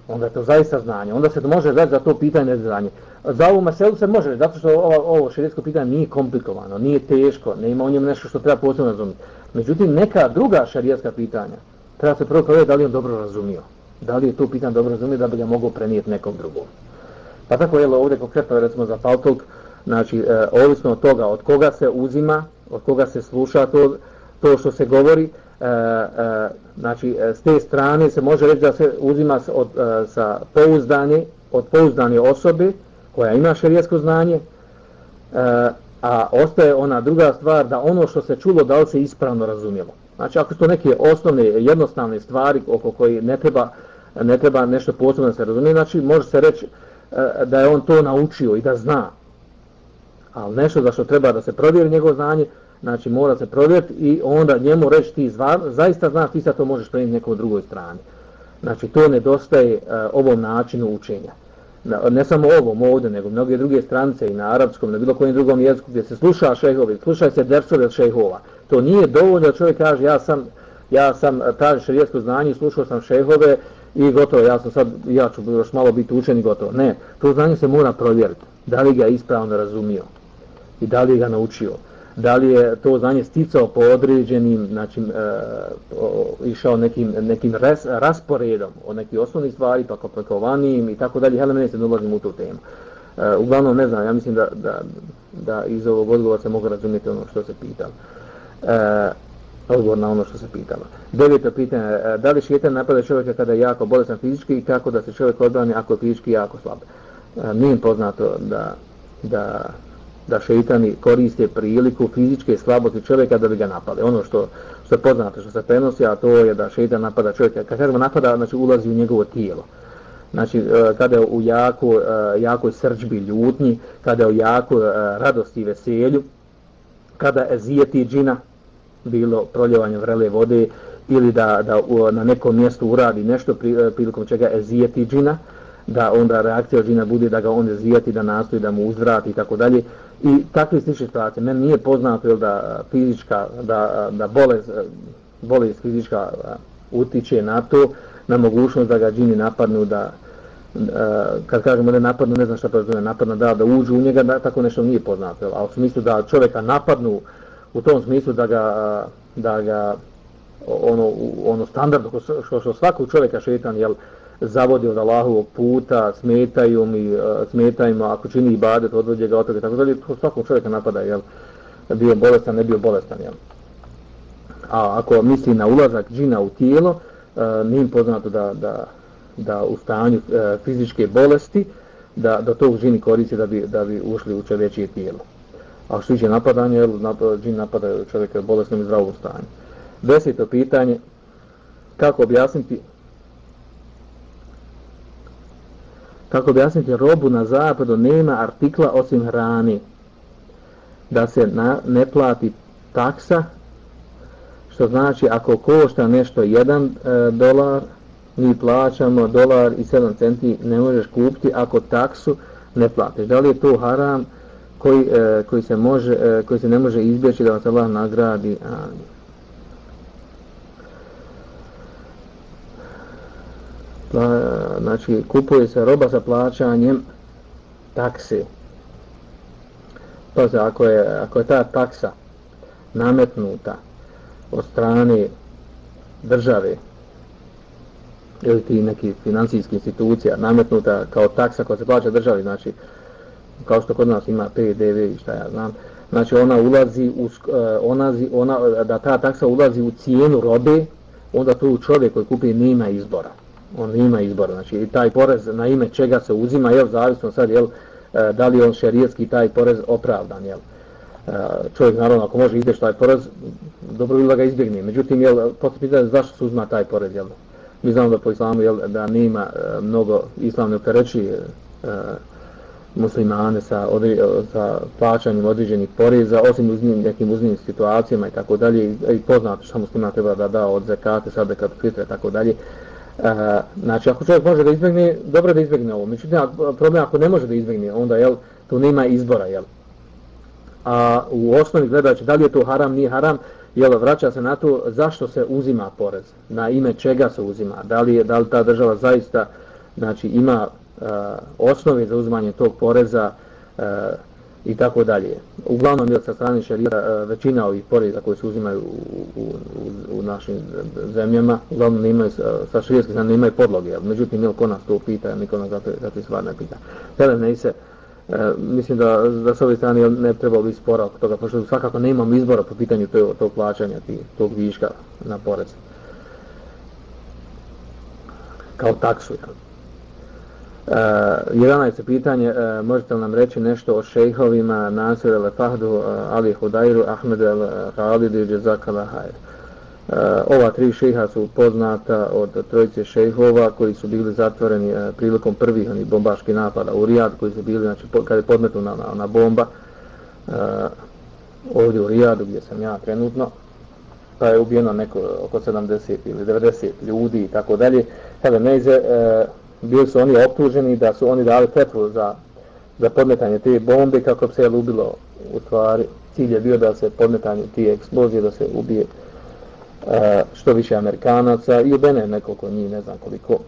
Onda je to zaista znanje. Onda se to može reći za to pitanje znanje. Za ovu maselu se može zato što ovo, ovo širijetsko pitanje nije komplikovano, nije teško, ne ima u njemu nešto što treba posebno razumjeti. Međutim, neka druga šarijetska pitanja treba se prvo provjeriti da li on dobro razumio. Da li je to pitanje dobro razumio da bi ga mogao prenijeti nekom drugom? Pa tako je ovdje konkretno recimo za paltog, znači e, ovisno od toga od koga se uzima, od koga se sluša to, to što se govori, e, e, znači e, s te strane se može reći da se uzima od, e, sa pouzdanje, od pouzdanje osobe koja ima šerijetsko znanje, e, a ostaje ona druga stvar da ono što se čulo da li se ispravno razumjelo. Znači ako su to neke osnovne, jednostavne stvari oko koji ne treba, ne treba nešto posebno da se razumije, znači može se reći e, da je on to naučio i da zna. Ali nešto za što treba da se provjeri njegovo znanje, znači mora se provjeriti i onda njemu reći ti zva, zaista znaš ti sad to možeš prenijeti nekoj drugoj strani. Znači to nedostaje uh, ovom načinu učenja ne samo ovom ovdje, nego mnoge druge strance i na arapskom, na bilo kojem drugom jeziku gdje se sluša šehovi, slušaj se dersove od šehova. To nije dovoljno da čovjek kaže ja sam, ja sam eh, traži šarijetsko znanje, slušao sam šehove i gotovo, ja sam sad, ja ću još malo biti učen i gotovo. Ne, to znanje se mora provjeriti. Da li ga ispravno razumio i da li ga naučio da li je to znanje sticao po određenim, znači, e, o, išao nekim, nekim res, rasporedom o nekih osnovnih stvari, pa komplikovanijim i tako dalje, hele, mene se ne ulazim u tu temu. E, uglavnom, ne znam, ja mislim da, da, da iz ovog odgovora se mogu razumjeti ono što se pitalo. E, odgovor na ono što se pitalo. Deveto pitanje, e, da li šetan napada čovjeka kada je jako bolestan fizički i kako da se čovjek odbrani ako je fizički jako slab? E, nije poznato da, da da šeitani koriste priliku fizičke slabosti čovjeka da bi ga napale. Ono što, što je poznato, što se prenosi, a to je da šeitan napada čovjeka. Kad kažemo napada, znači ulazi u njegovo tijelo. Znači, e, kada je u jako, e, jakoj srđbi ljutnji, kada je u jako e, radosti i veselju, kada ezijeti džina, bilo proljevanje vrele vode, ili da, da na nekom mjestu uradi nešto prilikom čega ezijeti džina, da onda reakcija džina bude da ga on ezijeti, da nastoji da mu uzvrati i tako dalje. I takve slične situacije. Meni nije poznato jel, da fizička, da, da bolest, bolest fizička utiče na to, na mogućnost da ga džini napadnu, da, kad kažemo da napadnu, ne znam šta to zove, napadnu, da, da uđu u njega, da, tako nešto nije poznato. Jel. A u smislu da čovjeka napadnu, u tom smislu da ga, da ga ono, ono standard, što, što svakog čovjeka šetan, jel, zavodi od Allahovog puta, smetaju mi, e, smetaju mi, ako čini ibadet, odvođe ga od toga, tako dalje, to svakog čovjeka napada, jel, bio bolestan, ne bio bolestan, jel. A ako misli na ulazak džina u tijelo, e, nije poznato da, da, da u stanju e, fizičke bolesti, da da tog džini koristi da bi, da bi ušli u čovječije tijelo. A što će napadanje, jel, napad, džin napada čovjeka bolesnom i zdravom stanju. Deseto pitanje, kako objasniti kako objasniti robu na zapadu nema artikla osim hrani da se na, ne plati taksa što znači ako košta nešto 1 e, dolar mi plaćamo dolar i 7 centi ne možeš kupiti ako taksu ne platiš da li je to haram koji, e, koji, se, može, e, koji se ne može izbjeći da vas Allah nagradi Amin. Pla, znači kupuje se roba sa plaćanjem takse. Pa se, ako je, ako je ta taksa nametnuta od strane države ili ti neki financijski institucija nametnuta kao taksa koja se plaća državi, znači kao što kod nas ima PDV i šta ja znam, znači ona ulazi u, e, ona, ona, da ta taksa ulazi u cijenu robe, onda tu čovjek koji kupi nema izbora on ima izbor, znači i taj porez na ime čega se uzima, jel, zavisno sad, jel, e, da li on šerijetski taj porez opravdan, jel. E, čovjek, naravno, ako može ideš taj porez, dobro bilo da ga izbjegne. Međutim, jel, posle pitanje zašto se uzma taj porez, jel. Mi znamo da po islamu, jel, da nima e, mnogo islamne opereći muslimane sa, odri, sa plaćanjem određenih poreza, osim u nekim uznim situacijama i tako dalje, i poznato što muslima treba da da od zekate, sada fitre, tako dalje, Uh, znači, ako čovjek može da izbjegne, dobro da izbjegne ovo. Međutim, problem ako ne može da izbjegne, onda, jel, tu nema izbora, jel. A u osnovi gledajući, da li je to haram, nije haram, jel, vraća se na to zašto se uzima porez, na ime čega se uzima, da li, je, da li ta država zaista, znači, ima uh, osnovi za uzimanje tog poreza, uh, i tako dalje. Uglavnom je sa strane šarijata e, većina ovih poreza koji se uzimaju u, u, u, našim zemljama, uglavnom nemaju, e, sa šarijetskih strane nemaju podloge, ali međutim ili ko nas to pita, niko nas zato, zato stvar ne pita. Hele, ne se, e, mislim da, da s ove strane ne treba biti spora oko toga, pošto svakako ne imamo izbora po pitanju tog, tog plaćanja, tih, tog viška na porez. Kao taksu, jel? E, uh, 11. pitanje, uh, možete li nam reći nešto o šejhovima Nasir el Fahdu, uh, e, Ali Hudairu, Ahmed el Khalidi i Jezakala Hajr. Uh, ova tri šejha su poznata od trojice šejhova koji su bili zatvoreni uh, prilikom prvih onih bombaških napada u Rijad koji su bili, znači, po, kada je podmetuna na, na bomba uh, ovdje u Rijadu gdje sam ja trenutno pa je ubijeno neko oko 70 ili 90 ljudi i tako dalje. Hele, Meize, uh, bili su oni optuženi da su oni dali petru za, za podmetanje te bombe kako bi se ubilo u stvari. Cilj je bio da se podmetanje tije eksplozije, da se ubije e, što više Amerikanaca i ubene nekoliko njih, ne znam koliko.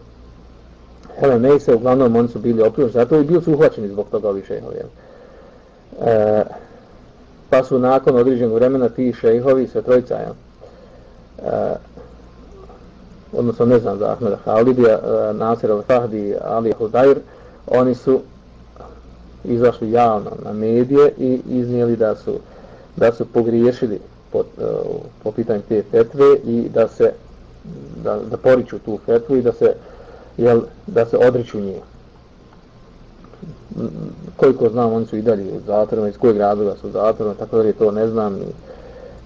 Helen Mace, uglavnom oni su bili optuženi, zato i bili su uhvaćeni zbog toga ovi šehovi. E, pa su nakon određenog vremena ti šehovi, sve trojica, jel? e, odnosno ne znam za Ahmeda Halidija, e, Nasir al-Fahdi, Ali Hudair, oni su izašli javno na medije i iznijeli da su da su pogriješili po, e, po pitanju te fetve i da se da, da poriču tu fetvu i da se jel, da se odriču nje. Koliko znam, oni su i dalje u zatvorima, iz kojeg razloga su u zatvorima, tako da je to ne znam,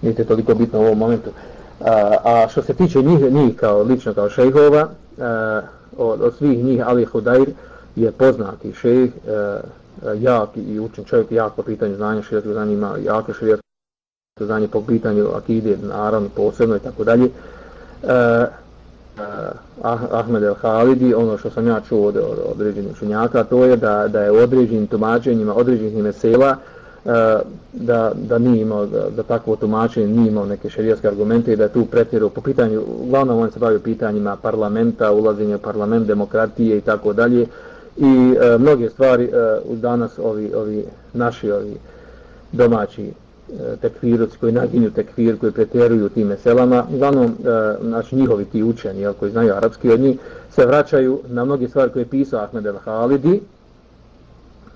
niti je toliko bitno u ovom momentu. A što se tiče njih, njih kao lično kao šejhova, od, od svih njih Ali Hudair je poznati šejh, jak i učen čovjek, jak po pitanju znanja širijatskog znanja, ima jako širijatsko znanje po pitanju akide, naravno posebno i tako dalje. Ah, Ahmed El Halidi, ono što sam ja čuo od, od određenih učenjaka, to je da, da je u određenim tumačenjima, određenih mesela, uh, E, da, da nije imao, da, da takvo tumačenje nije imao neke šarijaske argumente i da je tu pretjerio po pitanju, uglavnom on se bavio pitanjima parlamenta, ulazenje u parlament, demokratije i tako dalje. I e, mnoge stvari e, u danas ovi, ovi naši ovi domaći e, tekfiruci koji naginju tekfir, koji pretjeruju tim meselama, uglavnom e, naši njihovi ti učeni jel, koji znaju arapski od njih, se vraćaju na mnoge stvari koje je pisao Ahmed El Halidi,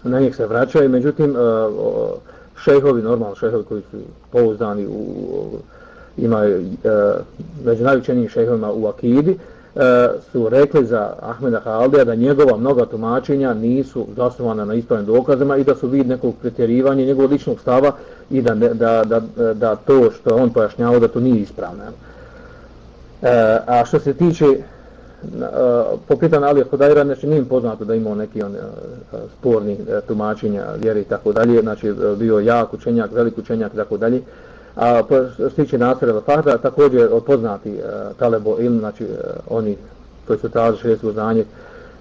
na njih se vraćaju, međutim e, šehovi, normalno šehovi koji su pouzdani u, imaju e, među najvičenijim šehovima u Akidi, e, su rekli za Ahmeda Haldija da njegova mnoga tumačenja nisu zasnovana na ispravnim dokazima i da su vid nekog pretjerivanja njegovog ličnog stava i da, da, da, da, to što on pojašnjava da to nije ispravno. E, a što se tiče Eh, po pitanju Alija Hudajra, znači nije poznato da imao neki on spornih sporni eh, tumačenja vjere i tako dalje, znači bio jak učenjak, velik učenjak i tako dalje. A po što se tiče Nasir al-Fahda, također poznati Talebo ilm, znači oni koji su tražili šredstvo znanje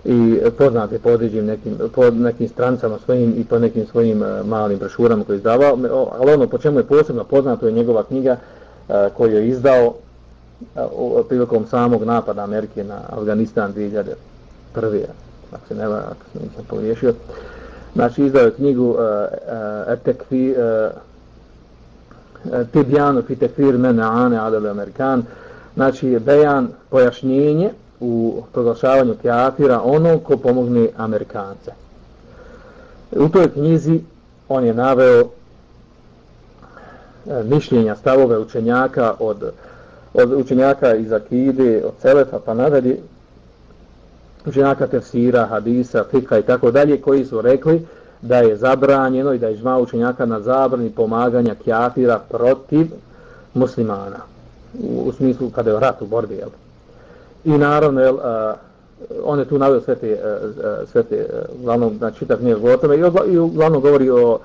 i poznati po određenim nekim, po nekim strancama svojim i po nekim svojim malim brošurama koje je izdavao, ali ono po čemu je posebno poznato je njegova knjiga koju je izdao prilikom samog napada Amerike na Afganistan 2001. Ako se ne va, ako se nisam pogriješio. Znači, izdao je knjigu e, e, uh, uh, Etekfi, uh, e, Tibjanu fi tekfir mene ane adele Amerikan. Znači, bejan pojašnjenje u proglašavanju kjafira ono ko pomogne Amerikance. U toj knjizi on je naveo mišljenja stavove učenjaka od uh, od učenjaka iz Akide, od Selefa pa nadalje, učenjaka tefsira, hadisa, fika i tako dalje, koji su rekli da je zabranjeno i da je žma učenjaka na zabrani pomaganja kjafira protiv muslimana. U, u smislu kada je rat u borbi, jel? I naravno, jel, a, on je tu navio sve te, a, sve te uglavnom, znači, čitav nije o tome i, i uglavnom govori o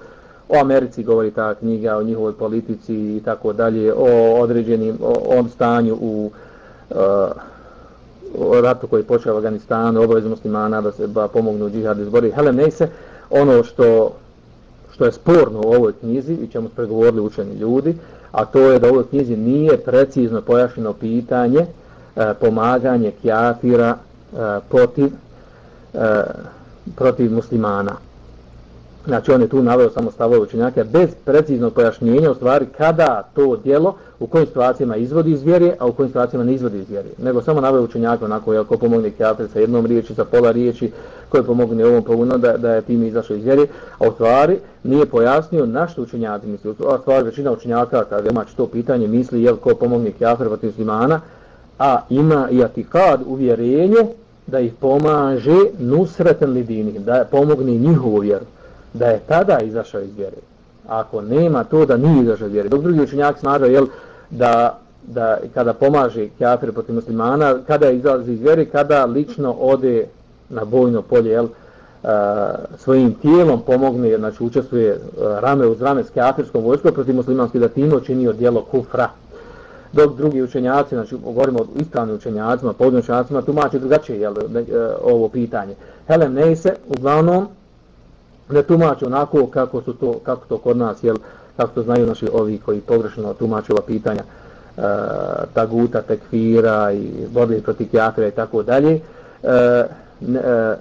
o Americi govori ta knjiga, o njihovoj politici i tako dalje, o određenim, o, o stanju u uh, o ratu koji je počeo u Afganistanu, obavezu muslimana da se ba, pomognu u džihadu izbori. Hele, ne ono što, što je sporno u ovoj knjizi, i ćemo pregovorili učeni ljudi, a to je da u ovoj knjizi nije precizno pojašnjeno pitanje uh, pomaganje kjafira uh, protiv, uh, protiv muslimana Znači on je tu naveo samo stavove učenjaka bez preciznog pojašnjenja u stvari kada to djelo u kojim situacijama izvodi iz vjere, a u kojim situacijama ne izvodi iz vjere. Nego samo naveo učenjaka onako jel, ko pomogne kjafir sa jednom riječi, sa pola riječi, koji pomogne ovom povuno da, da je tim izašao iz vjere, a u stvari nije pojasnio na što učenjaci misli. U stvari većina učenjaka kada ima to pitanje misli jel ko pomogne kjafir protiv muslimana, a ima i atikad uvjerenje da ih pomaže nusreten lidini, da pomogne njihovu vjeru da je tada izašao iz vjere. Ako nema to da nije izašao iz vjere. Dok drugi učenjak smatraju jel, da, da kada pomaže kafir protiv muslimana, kada izlazi iz vjere, kada lično ode na bojno polje, jel, a, svojim tijelom pomogne, znači učestvuje e, rame uz rame s kafirskom vojskom protiv muslimanskih da time činio dijelo kufra. Dok drugi učenjaci, znači govorimo o ispravnim učenjacima, podnim učenjacima, tumače drugačije jel, ne, e, ovo pitanje. Helem Neise, uglavnom, ne tumače onako kako su to kako to kod nas jel kako to znaju naši ovi koji pogrešno tumače ova pitanja e, taguta tekfira i borbe protiv kafira i tako dalje. E, e,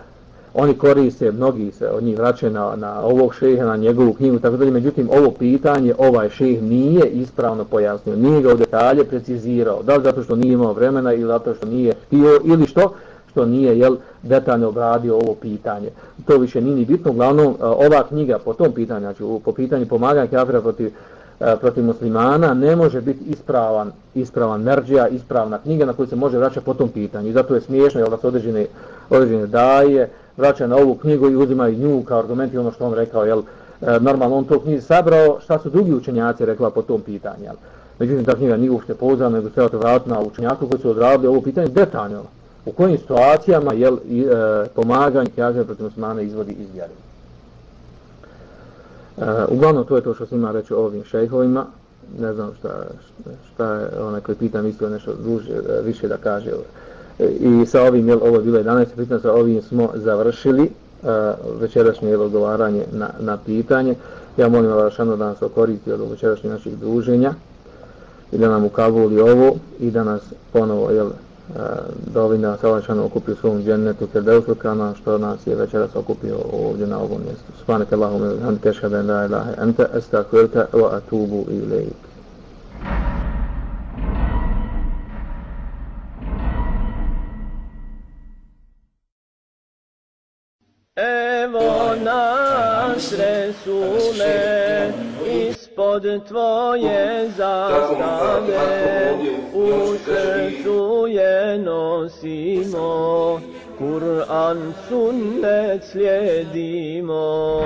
oni koriste mnogi se od njih vraćaju na, na ovog šeha na njegovu knjigu tako dalje. Međutim ovo pitanje ovaj šejh nije ispravno pojasnio nije ga u detalje precizirao. Da li zato što nije imao vremena ili zato što nije htio ili što što nije jel detaljno obradio ovo pitanje. To više nije ni bitno, uglavnom e, ova knjiga po tom pitanju, znači po pitanju pomaganja kafira protiv, e, protiv muslimana, ne može biti ispravan, ispravan merđija, ispravna knjiga na koju se može vraćati po tom pitanju. I zato je smiješno jel, da se određene, određene daje, vraća na ovu knjigu i uzimaju nju kao argument i ono što on rekao, jel, e, normalno on to knjizi sabrao, šta su drugi učenjaci rekla po tom pitanju. Jel. Međutim, ta knjiga nije ušte pozvana, nego se vratiti na učenjaku koji su odradili ovo pitanje detaljno u kojim situacijama je e, pomaganje kaže protiv muslimana izvodi iz vjere. E, uglavnom to je to što se ima reći o ovim šejhovima. Ne znam šta, šta je onaj koji pita mislio nešto duže, više da kaže. E, I sa ovim, jel, ovo je bilo 11. pitanje, sa ovim smo završili e, večerašnje jel, odgovaranje na, na pitanje. Ja molim vas da nas okoristi od večerašnjih naših druženja i da nam ukavuli ovo i da nas ponovo jel, Eh, da ovim nas Allahšan okupi u svom džennetu Firdevsu kana što nas je večeras okupio ovdje na ovom mjestu. Subhanak Allahum hamd teška ben la ilaha anta estakvirka wa atubu ilaik. Evo nas Resule, pod Twoje zastawę ukrzyżuje nosimo, Kur'an sunnet slijedimo.